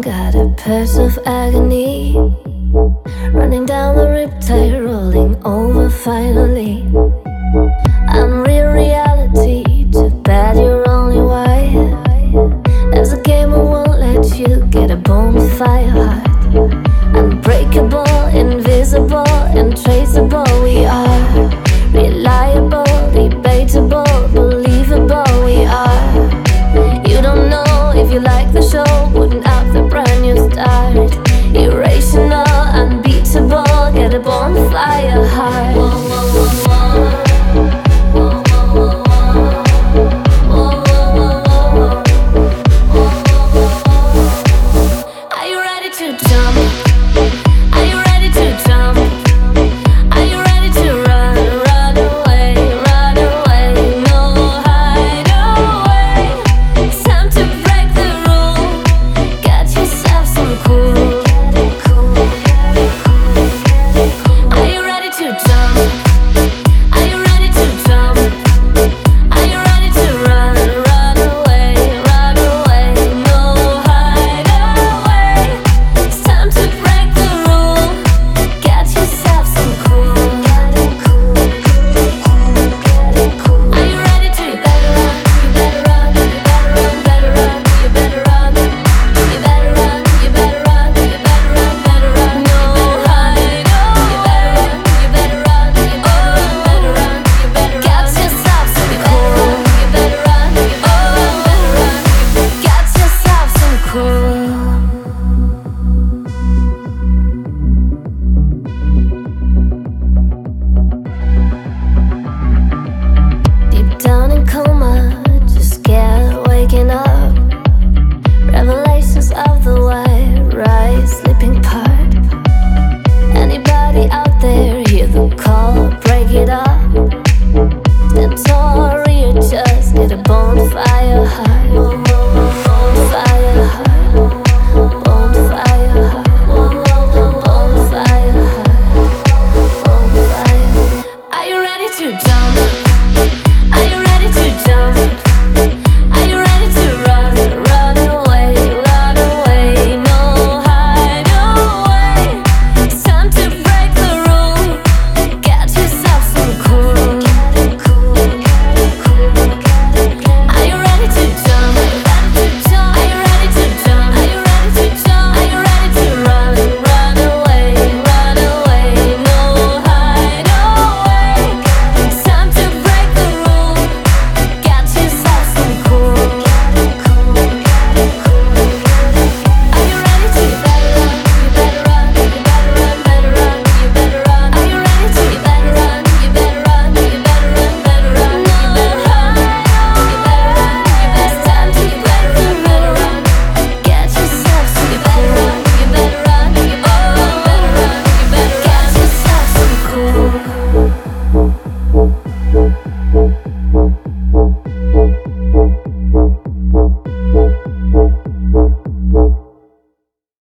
got a pulse of agony. Running down the riptide, rolling over finally. Unreal reality, too bad you're only wired. There's a game I won't let you get a bonfire heart. Unbreakable, invisible, untraceable, we are. Reliable, debatable, believable, we are. You don't know if you like the show. the bonfire high.